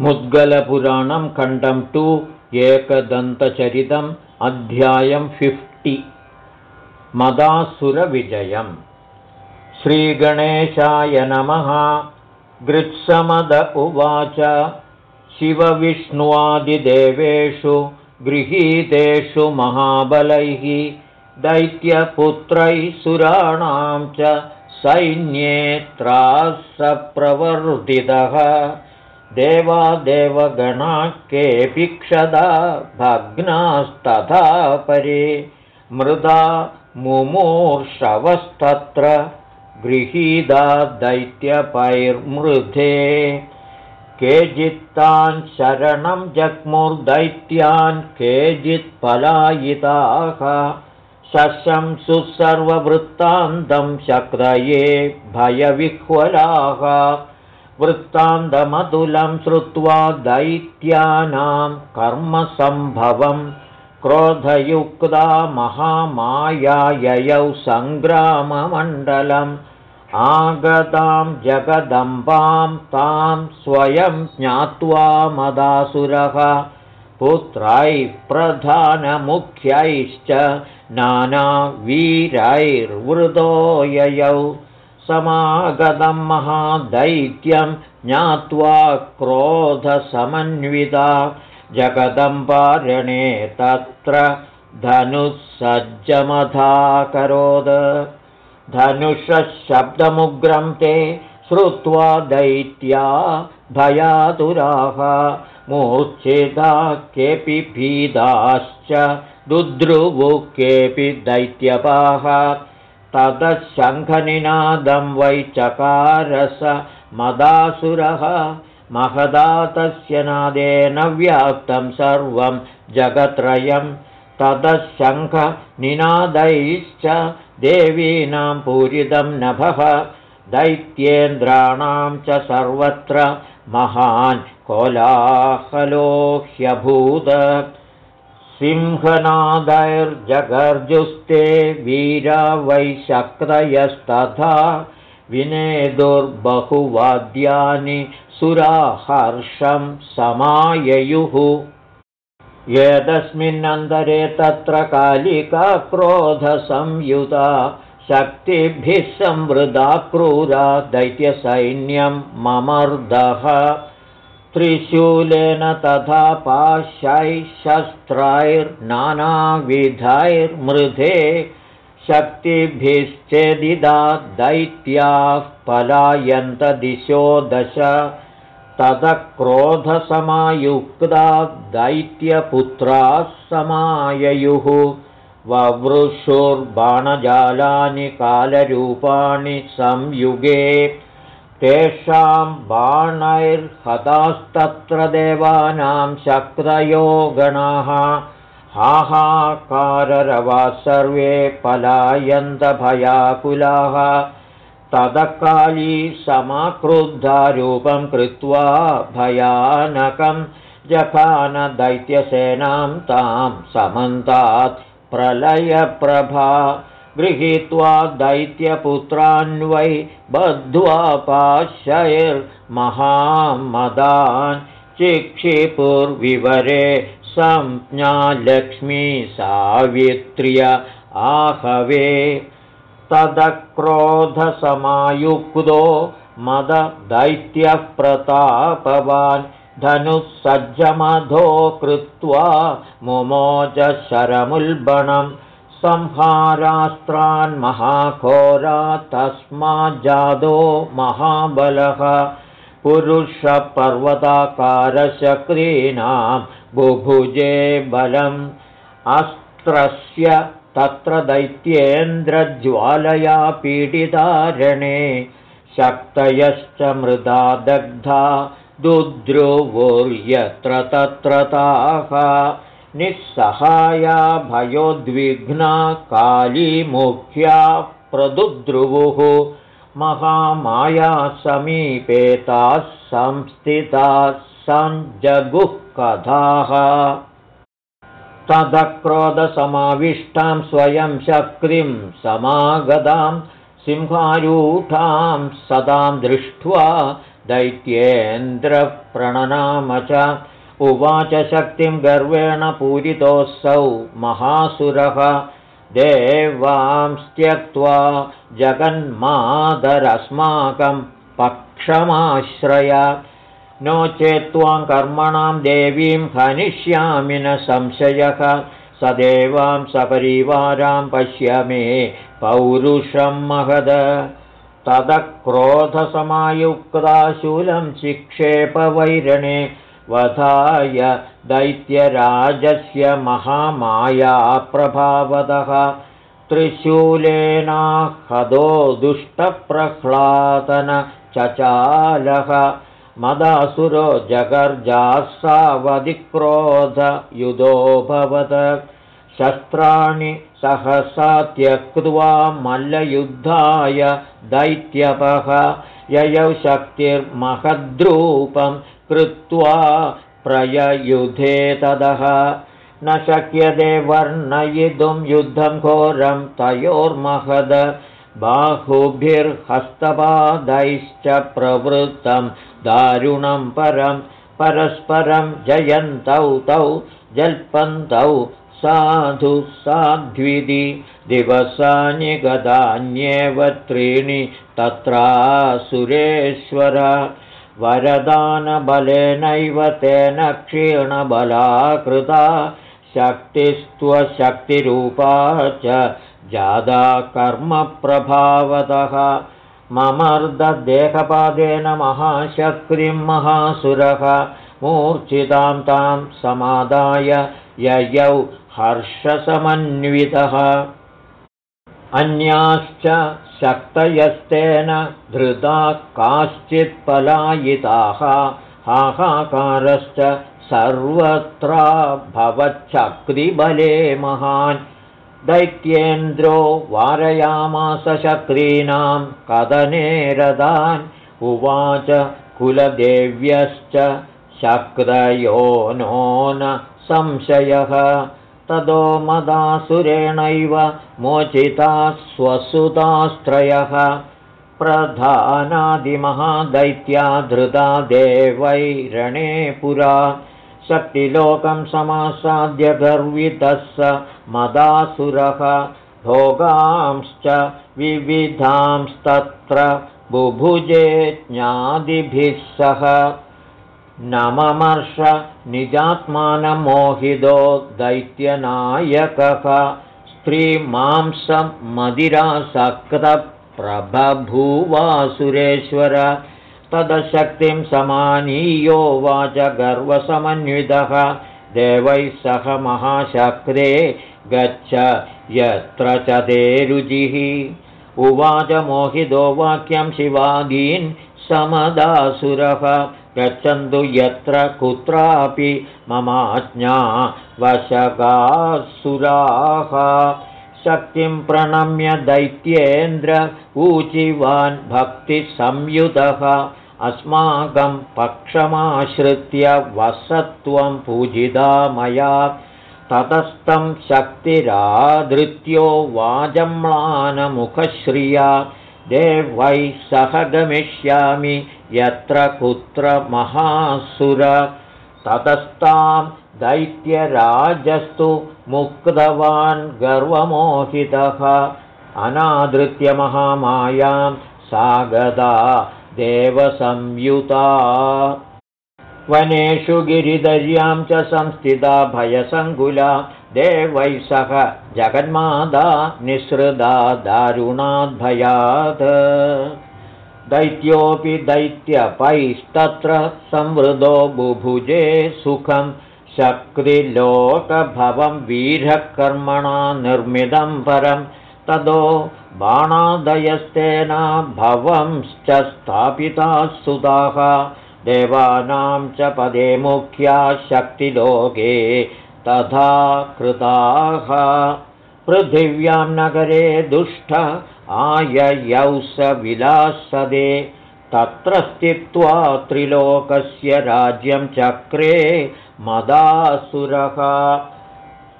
मुद्गलपुराणं खण्डं टु एकदन्तचरितम् अध्यायं फिफ्टि मदासुरविजयम्. श्रीगणेशाय नमः। गृत्समद उवाच। शिवविष्णुवादिदेवेषु गृहीतेषु महाबलैः दैत्यपुत्रैः सुराणां च सैन्ये त्रासप्रवर्धितः देवादेवगणा केऽपि क्षदा भग्नास्तथा परे मृदा मुमूर्षवस्तत्र गृहीता दैत्यपैर्मृधे केचित्तान् शरणं जग्मुर्दैत्यान् केचित्पलायिताः शशंसु सर्ववृत्तान्तं शक्रये भयविह्वलाः वृत्तान्तमतुलं श्रुत्वा दैत्यानां कर्मसम्भवं क्रोधयुक्ता महामायाययौ सङ्ग्राममण्डलम् आगतां जगदम्बां तां स्वयं ज्ञात्वा मदासुरः पुत्रैः प्रधानमुख्यैश्च नानावीरैर्वृतो ययौ समागतं महादैत्यं ज्ञात्वा क्रोधसमन्विता। जगदम्बारणे तत्र धनुःसज्जमथाकरोद धनुषशब्दमुग्रं ते श्रुत्वा दैत्या भयातुराः मूर्च्छिदा केऽपि भीदाश्च दुद्रुवु केऽपि दैत्यपाः ततः वै चकारस मदासुरः। महदा तस्य नादेन व्याप्तं सर्वं जगत्रयं ततः शङ्खनिनादैश्च देवीनां पूरितं नभः। दैत्येन्द्राणां च सर्वत्र महान् कोलाहलो ह्यभूत् सिंहनादैर्जगर्जुस्ते वीरा वैशक्रयस्तथा विनेदुर्बहुवाद्यानि सुराहर्षं समाययुः। यदस्मिन्नन्तरे तत्र कालिका क्रोधसंयुता शक्तिभिः संवृदा क्रूरा दैत्यसैन्यं ममर्दः त्रिशूलेन तथा पाशैः शस्त्रैर्नानाविधैर्मृधे शक्तिभिश्चेदिदा दैत्याः पलायन्तदिशो दश ततक्रोधसमायुक्ता दैत्यपुत्राः समाययुः ववृषुर्बाणजालानि कालरूपाणि संयुगे तेषां बाणैर्हतास्तत्र देवानां शक्रयो गणाः हाहाकाररवा सर्वे पलायन्तभयाकुलाः तदकाली समाक्रुद्धारूपं कृत्वा भयानकं जखानदैत्यसेनां तां समन्तात् प्रलयप्रभा गृहीत्वा दैत्यपुत्रान्वै बद्ध्वा पाशैर्महामदान् चिक्षिपुर्विवरे संज्ञा सावित्र्य आहवे। तदक्रोधसमायुक्तो मददैत्यः प्रतापवान् धनुःसज्जमधो कृत्वा मुमोज शरमुल्बणम् संहारास्त्रान् महाघोरा तस्माज्जादो महाबलः। पुरुषपर्वताकारशक्रीणां बुभुजे बलम्। अस्त्रस्य तत्र दैत्येन्द्रज्वालया पीडितारणे। शक्तयश्च मृदा दग्धा दुद्रुवुर्यत्र तत्र ताः निःसहाया भयोद्विघ्ना कालीमुख्या प्रदुद्रुवुः महामायासमीपे ताः संस्थिताः सञ्जगुः कथाः। तदक्रोधसमाविष्टां स्वयं शक्तिं समागतां सिंहारूढां सदां दृष्ट्वा दैत्येन्द्रप्रणनाम च उवाच शक्तिं गर्वेण पूरितोऽसौ महासुरः। देवां त्यक्त्वा जगन्मादरस्माकं पक्षमाश्रय। नो चेत् त्वां कर्मणां देवीं हनिष्यामि न संशयः। स देवां सपरिवारां पश्य मे पौरुषं महद। तदक्रोधसमायुक्ता शूलं चिक्षेपवैरणे वधाय दैत्यराजस्य महामायाप्रभावतः त्रिशूलेनाहदो दुष्टप्रह्लादन चचालः मदासुरो जगर्जासावधिक्रोधयुधोऽभवत् शस्त्राणि सहसा त्यक्त्वा मल्लयुद्धाय दैत्यपः। ययौ शक्तिर्महद्रूपं कृत्वा प्रययुधे तदः। न शक्यते वर्णयितुं युद्धं घोरं तयोर्महद। बाहुभिर्हस्तपादैश्च प्रवृत्तं दारुणं परं परस्परं जयन्तौ तौ जल्पन्तौ साधु साध्विधि दिवसानि गदान्येव त्रीणि तत्रासुरेश्वर वरदानबलेनैव तेन क्षीणबला कृता शक्तिस्त्वशक्तिरूपा च जादा कर्मप्रभावतः। ममर्ददेहपादेन महाशक्तिं महासुरः। मूर्च्छितां तां समादाय ययौ हर्षसमन्वितः अन्याश्च शक्तयस्तेन धृता काश्चित्पलायिताः हाहाकारश्च सर्वत्रा भवच्छक्तिबले महान्। दैत्येन्द्रो वारयामास शक्रीणां कदनेरदान्। उवाच कुलदेव्यश्च शक्तयो नो न संशयः तदो मदासुरेणैव मोचिता स्वसुतास्त्रयः। प्रधानादिमहादैत्या धृता देवैरणे पुरा शक्तिलोकं समासाद्य गर्वितः स मदासुरः। भोगांश्च विविधांस्तत्र बुभुजे ज्ञादिभिः सह नममर्ष निजात्मानमोहितो दैत्यनायकः स्त्रीमांसमदिरासक्तप्रबभूवासुरेश्वर तदशक्तिं समानीयो वाच गर्वसमन्वितः देवैः सह महाशक्रे गच्छ यत्र च ते रुचिः। उवाच मोहितो वाक्यं शिवादीन् समदासुरः गच्छन्तु यत्र कुत्रापि ममाज्ञा वशगासुराः। शक्तिं प्रणम्य दैत्येन्द्र ऊचिवान् भक्तिसंयुतः अस्माकं पक्षमाश्रित्य वसत्वं पूजिता मया। ततस्तं शक्तिरादृत्यो वाजम्लानमुखश्रिया। देवैः सह गमिष्यामि यत्र कुत्र महासुर ततस्तां दैत्यराजस्तु मुक्तवान् गर्वमोहितः। अनादृत्य महामायां सागदा देवसंयुता। वनेषु गिरिदर्यां च संस्थिता भयसङ्कुला देवैः सह जगन्मादा निःसृदा दारुणाद्भयात् दैत्योऽपि दैत्यपैस्तत्र संवृदो बुभुजे सुखं शक्तिलोकभवं वीरकर्मणा निर्मितं परं तदो बाणादयस्तेन भवंश्च स्थापिताः सुताः देवानां च पदे मुख्या शक्तिलोके तथा कृताः। पृथिव्यां नगरे दुष्ट आययौ स विलासदे तत्र स्थित्वा त्रिलोकस्य राज्यं चक्रे मदासुरः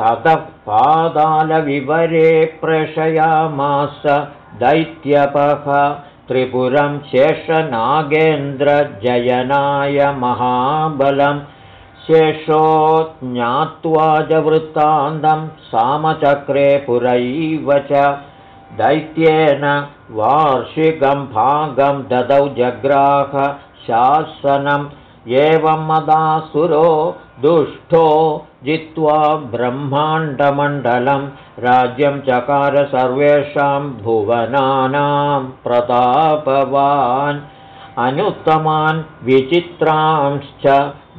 ततः पादालविवरे प्रशयामास दैत्यपः त्रिपुरं शेषनागेन्द्रजयनाय महाबलं शेषो ज्ञात्वा च वृत्तान्तं सामचक्रे पुरैव च दैत्येन वार्षिकं भागं ददौ जग्राह शासनम् एवं मदासुरो दुष्टो जित्वा ब्रह्माण्डमण्डलं राज्यं चकार सर्वेषां भुवनानां प्रतापवान्। अनुत्तमान् विचित्रांश्च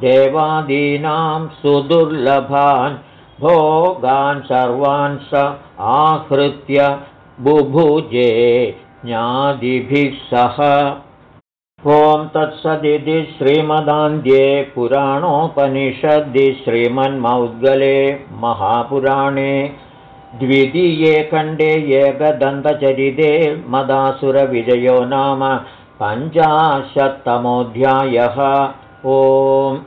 देवादीनां सुदुर्लभान्। भोगान् सर्वान् स आहृत्य बुभुजे ज्ञादिभिः सह। ॐ तत्सदिति श्रीमदान्ध्ये पुराणोपनिषद्दि श्रीमन्मौद्गले महापुराणे द्वितीये खण्डे एकदन्तचरिते मदासुरविजयो नाम पञ्चाशत्तमोऽध्यायः। ओम्